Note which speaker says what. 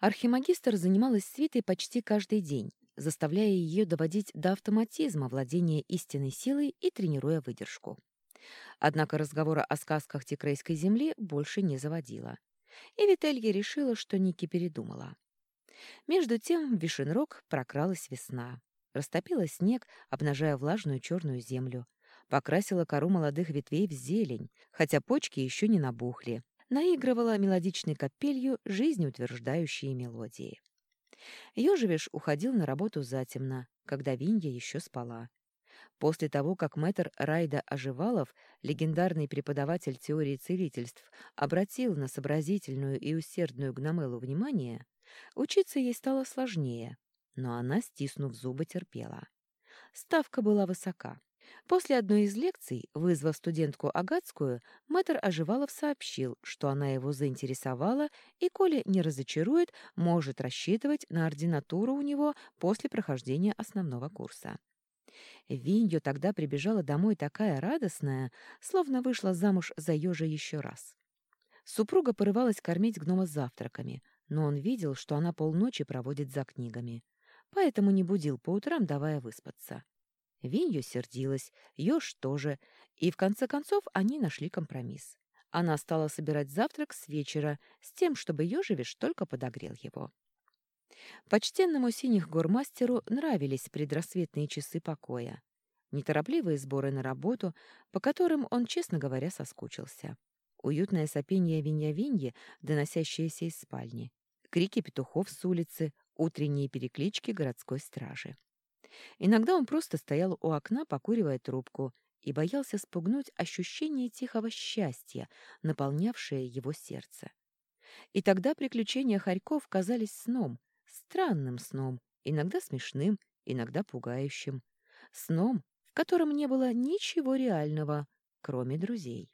Speaker 1: Архимагистр занималась свитой почти каждый день, заставляя ее доводить до автоматизма владения истинной силой и тренируя выдержку. Однако разговора о сказках Тикрейской земли больше не заводила. И Вителья решила, что Ники передумала. Между тем в Вишенрог прокралась весна. Растопила снег, обнажая влажную черную землю. Покрасила кору молодых ветвей в зелень, хотя почки еще не набухли. Наигрывала мелодичной капелью жизнеутверждающие мелодии. Ёжевиш уходил на работу затемно, когда Винья еще спала. После того, как мэтр Райда Оживалов, легендарный преподаватель теории целительств, обратил на сообразительную и усердную Гномелу внимание, учиться ей стало сложнее, но она, стиснув зубы, терпела. Ставка была высока. После одной из лекций, вызвав студентку Агатскую, мэтр Оживалов сообщил, что она его заинтересовала и, коли не разочарует, может рассчитывать на ординатуру у него после прохождения основного курса. Виньо тогда прибежала домой такая радостная, словно вышла замуж за ежа еще раз. Супруга порывалась кормить гнома завтраками, но он видел, что она полночи проводит за книгами, поэтому не будил по утрам, давая выспаться. Винью сердилась, Ёж тоже, и в конце концов они нашли компромисс. Она стала собирать завтрак с вечера с тем, чтобы Ёжевиш только подогрел его. Почтенному синих гормастеру нравились предрассветные часы покоя, неторопливые сборы на работу, по которым он, честно говоря, соскучился. Уютное сопение винья-виньи, доносящееся из спальни, крики петухов с улицы, утренние переклички городской стражи. Иногда он просто стоял у окна, покуривая трубку, и боялся спугнуть ощущение тихого счастья, наполнявшее его сердце. И тогда приключения Харьков казались сном, странным сном, иногда смешным, иногда пугающим. Сном, в котором не было ничего реального, кроме друзей.